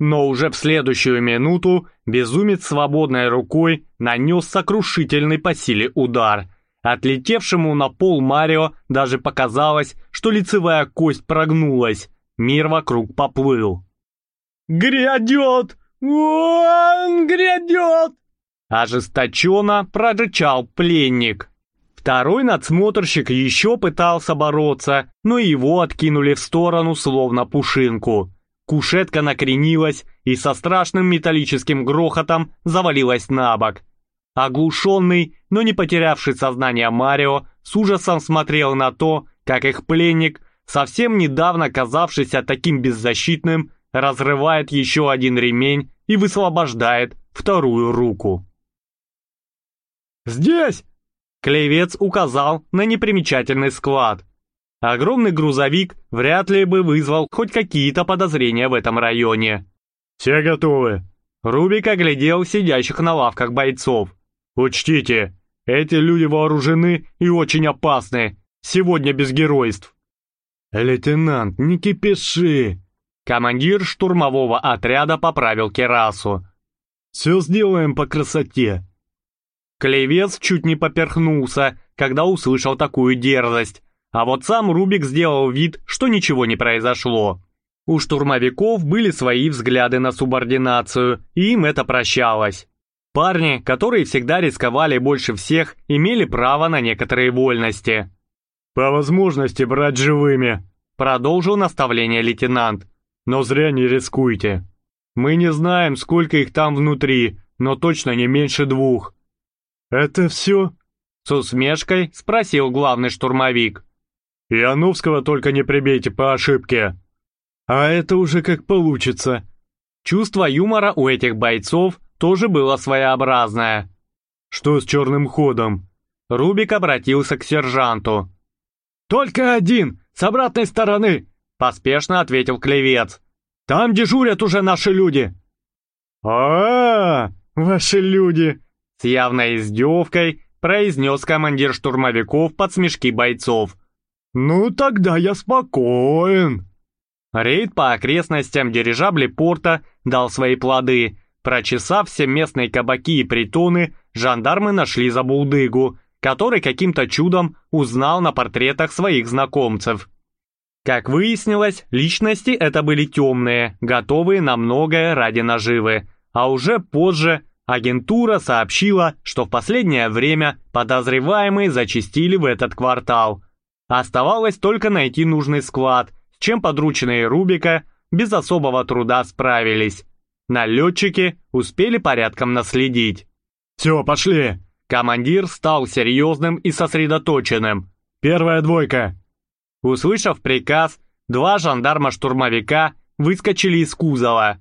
Но уже в следующую минуту безумец свободной рукой нанес сокрушительный по силе удар – Отлетевшему на пол Марио даже показалось, что лицевая кость прогнулась. Мир вокруг поплыл. «Грядет! Он грядет!» Ожесточенно прорычал пленник. Второй надсмотрщик еще пытался бороться, но его откинули в сторону, словно пушинку. Кушетка накренилась и со страшным металлическим грохотом завалилась на бок. Оглушенный, но не потерявший сознание Марио, с ужасом смотрел на то, как их пленник, совсем недавно казавшийся таким беззащитным, разрывает еще один ремень и высвобождает вторую руку. «Здесь!» Клевец указал на непримечательный склад. Огромный грузовик вряд ли бы вызвал хоть какие-то подозрения в этом районе. «Все готовы!» Рубик оглядел сидящих на лавках бойцов. Учтите, Эти люди вооружены и очень опасны. Сегодня без геройств». «Лейтенант, не кипиши!» Командир штурмового отряда поправил керасу. «Все сделаем по красоте». Клевец чуть не поперхнулся, когда услышал такую дерзость, а вот сам Рубик сделал вид, что ничего не произошло. У штурмовиков были свои взгляды на субординацию, и им это прощалось. Парни, которые всегда рисковали больше всех, имели право на некоторые вольности. «По возможности брать живыми», — продолжил наставление лейтенант. «Но зря не рискуйте. Мы не знаем, сколько их там внутри, но точно не меньше двух». «Это все?» — с усмешкой спросил главный штурмовик. «Яновского только не прибейте по ошибке». «А это уже как получится». Чувство юмора у этих бойцов тоже было своеобразное. «Что с черным ходом?» Рубик обратился к сержанту. «Только один, с обратной стороны!» Поспешно ответил клевец. «Там дежурят уже наши люди!» а, -а, -а ваши люди!» С явной издевкой произнес командир штурмовиков под смешки бойцов. «Ну тогда я спокоен!» Рейд по окрестностям дирижабли порта дал свои плоды. Прочесав все местные кабаки и притоны, жандармы нашли забулдыгу, который каким-то чудом узнал на портретах своих знакомцев. Как выяснилось, личности это были темные, готовые на многое ради наживы, а уже позже агентура сообщила, что в последнее время подозреваемые зачистили в этот квартал. Оставалось только найти нужный склад, с чем подручные Рубика без особого труда справились. Налетчики успели порядком наследить. «Все, пошли!» Командир стал серьезным и сосредоточенным. «Первая двойка!» Услышав приказ, два жандарма-штурмовика выскочили из кузова.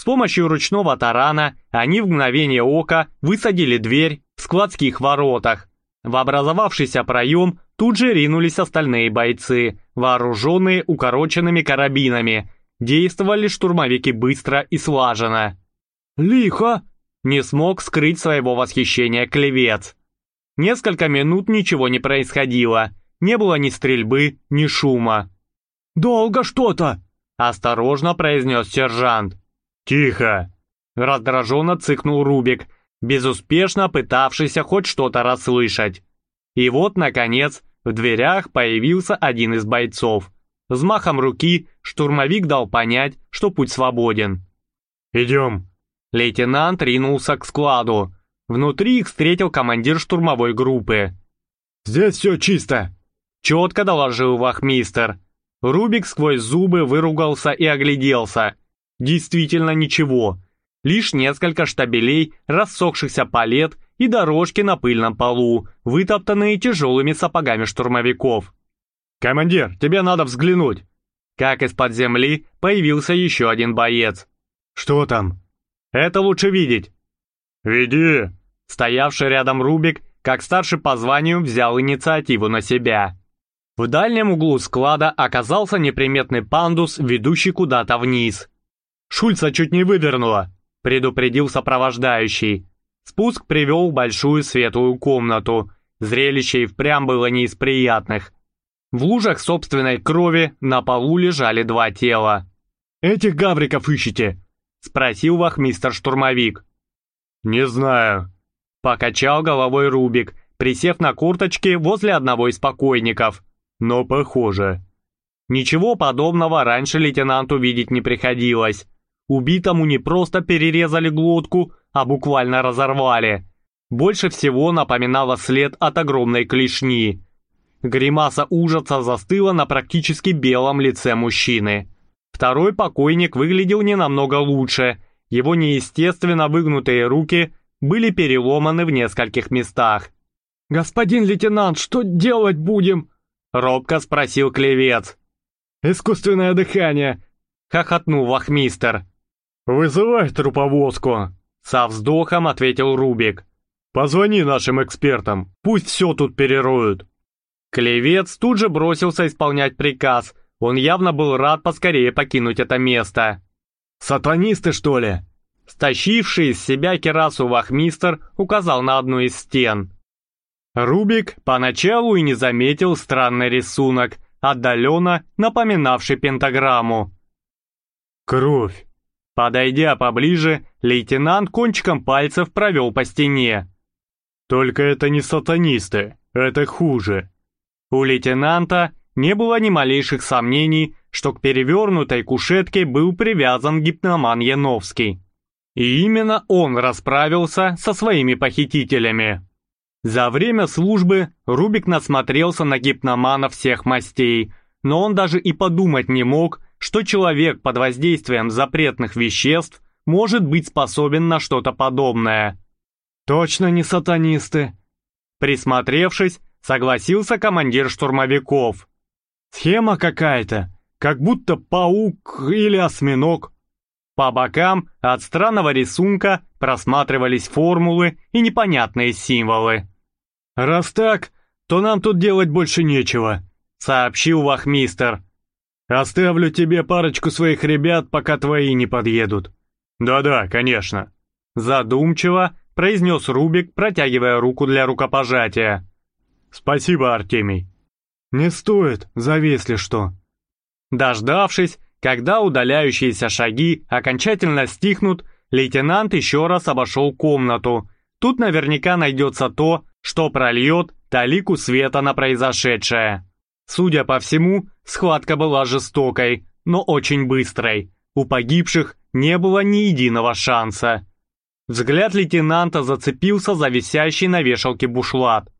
С помощью ручного тарана они в мгновение ока высадили дверь в складских воротах. В образовавшийся проем тут же ринулись остальные бойцы, вооруженные укороченными карабинами. Действовали штурмовики быстро и слаженно. «Лихо!» Не смог скрыть своего восхищения клевец. Несколько минут ничего не происходило. Не было ни стрельбы, ни шума. «Долго что-то!» Осторожно произнес сержант. «Тихо!» Раздраженно цыкнул Рубик, безуспешно пытавшийся хоть что-то расслышать. И вот, наконец, в дверях появился один из бойцов. Взмахом руки штурмовик дал понять, что путь свободен. «Идем!» Лейтенант ринулся к складу. Внутри их встретил командир штурмовой группы. «Здесь все чисто!» Четко доложил вахмистер. Рубик сквозь зубы выругался и огляделся. Действительно ничего. Лишь несколько штабелей рассохшихся палет и дорожки на пыльном полу, вытоптанные тяжелыми сапогами штурмовиков. «Командир, тебе надо взглянуть!» Как из-под земли появился еще один боец. «Что там?» Это лучше видеть». «Веди!» Стоявший рядом Рубик, как старший по званию, взял инициативу на себя. В дальнем углу склада оказался неприметный пандус, ведущий куда-то вниз. «Шульца чуть не вывернула», — предупредил сопровождающий. Спуск привел в большую светлую комнату. Зрелище и впрямь было не из приятных. В лужах собственной крови на полу лежали два тела. «Этих гавриков ищите!» — спросил вахмистр-штурмовик. «Не знаю», — покачал головой Рубик, присев на курточке возле одного из покойников. «Но похоже». Ничего подобного раньше лейтенанту видеть не приходилось. Убитому не просто перерезали глотку, а буквально разорвали. Больше всего напоминало след от огромной клешни. Гримаса ужаса застыла на практически белом лице мужчины. Второй покойник выглядел не намного лучше. Его неестественно выгнутые руки были переломаны в нескольких местах. «Господин лейтенант, что делать будем?» Робко спросил клевец. «Искусственное дыхание», — хохотнул вахмистер. «Вызывай труповозку», — со вздохом ответил Рубик. «Позвони нашим экспертам, пусть все тут перероют». Клевец тут же бросился исполнять приказ, он явно был рад поскорее покинуть это место. «Сатанисты, что ли?» Стащивший из себя керасу вахмистер указал на одну из стен. Рубик поначалу и не заметил странный рисунок, отдаленно напоминавший пентаграмму. «Кровь!» Подойдя поближе, лейтенант кончиком пальцев провел по стене. «Только это не сатанисты, это хуже». У лейтенанта не было ни малейших сомнений, что к перевернутой кушетке был привязан гипноман Яновский. И именно он расправился со своими похитителями. За время службы Рубик насмотрелся на гипномана всех мастей, но он даже и подумать не мог, что человек под воздействием запретных веществ может быть способен на что-то подобное. «Точно не сатанисты!» Присмотревшись, согласился командир штурмовиков. «Схема какая-то, как будто паук или осьминог». По бокам от странного рисунка просматривались формулы и непонятные символы. «Раз так, то нам тут делать больше нечего», — сообщил вахмистер. «Оставлю тебе парочку своих ребят, пока твои не подъедут». «Да-да, конечно», — задумчиво произнес Рубик, протягивая руку для рукопожатия. «Спасибо, Артемий». «Не стоит, зови, если что». Дождавшись, когда удаляющиеся шаги окончательно стихнут, лейтенант еще раз обошел комнату. Тут наверняка найдется то, что прольет талику света на произошедшее. Судя по всему, схватка была жестокой, но очень быстрой. У погибших не было ни единого шанса. Взгляд лейтенанта зацепился за висящий на вешалке бушлат.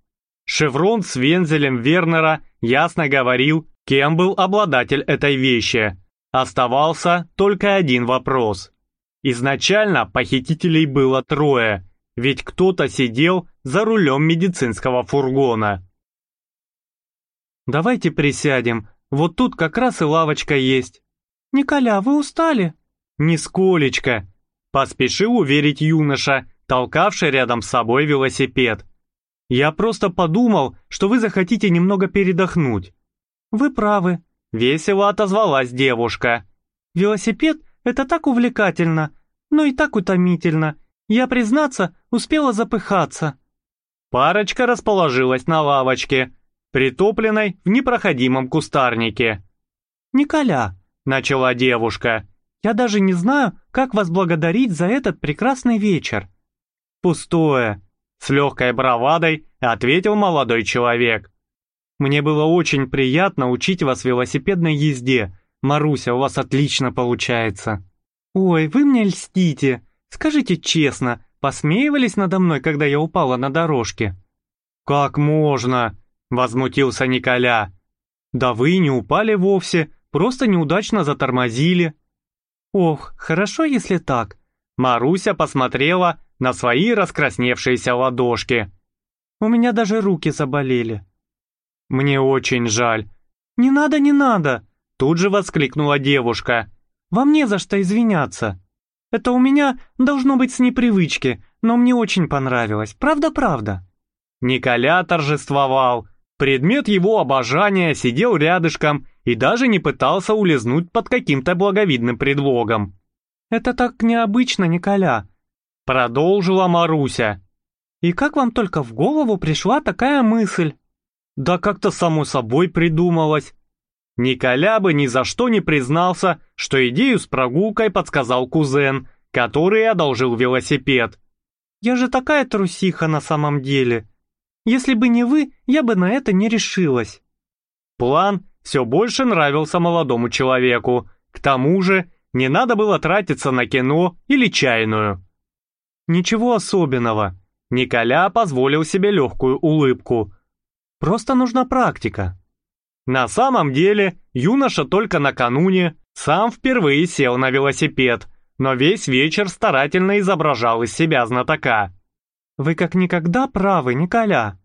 Шеврон с вензелем Вернера ясно говорил, кем был обладатель этой вещи. Оставался только один вопрос. Изначально похитителей было трое, ведь кто-то сидел за рулем медицинского фургона. «Давайте присядем, вот тут как раз и лавочка есть». «Николя, вы устали?» «Нисколечко», — поспешил уверить юноша, толкавший рядом с собой велосипед. «Я просто подумал, что вы захотите немного передохнуть». «Вы правы», — весело отозвалась девушка. «Велосипед — это так увлекательно, но и так утомительно. Я, признаться, успела запыхаться». Парочка расположилась на лавочке, притопленной в непроходимом кустарнике. «Николя», — начала девушка, — «я даже не знаю, как вас благодарить за этот прекрасный вечер». «Пустое», — с легкой бравадой ответил молодой человек. «Мне было очень приятно учить вас велосипедной езде. Маруся, у вас отлично получается». «Ой, вы мне льстите», Скажите честно, посмеивались надо мной, когда я упала на дорожке?» «Как можно?» — возмутился Николя. «Да вы не упали вовсе, просто неудачно затормозили». «Ох, хорошо, если так». Маруся посмотрела на свои раскрасневшиеся ладошки. «У меня даже руки заболели». «Мне очень жаль». «Не надо, не надо!» Тут же воскликнула девушка. «Вам не за что извиняться». Это у меня должно быть с непривычки, но мне очень понравилось. Правда-правда?» Николя торжествовал. Предмет его обожания сидел рядышком и даже не пытался улизнуть под каким-то благовидным предлогом. «Это так необычно, Николя», — продолжила Маруся. «И как вам только в голову пришла такая мысль?» «Да как-то само собой придумалось. Николя бы ни за что не признался, что идею с прогулкой подсказал кузен, который одолжил велосипед. «Я же такая трусиха на самом деле. Если бы не вы, я бы на это не решилась». План все больше нравился молодому человеку. К тому же не надо было тратиться на кино или чайную. Ничего особенного. Николя позволил себе легкую улыбку. Просто нужна практика. На самом деле, юноша только накануне сам впервые сел на велосипед, но весь вечер старательно изображал из себя знатока. «Вы как никогда правы, Николя».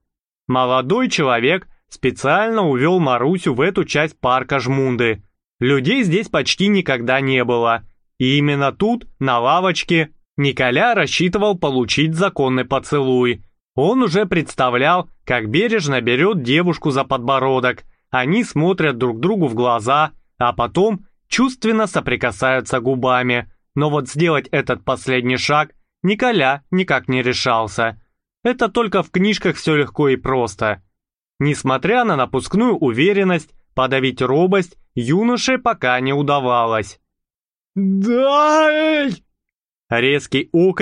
Молодой человек специально увел Марусю в эту часть парка Жмунды. Людей здесь почти никогда не было. И именно тут, на лавочке, Николя рассчитывал получить законный поцелуй. Он уже представлял, как бережно берет девушку за подбородок – они смотрят друг другу в глаза, а потом чувственно соприкасаются губами. Но вот сделать этот последний шаг Николя никак не решался. Это только в книжках все легко и просто. Несмотря на напускную уверенность, подавить робость юноше пока не удавалось. «Дай!» Резкий окрик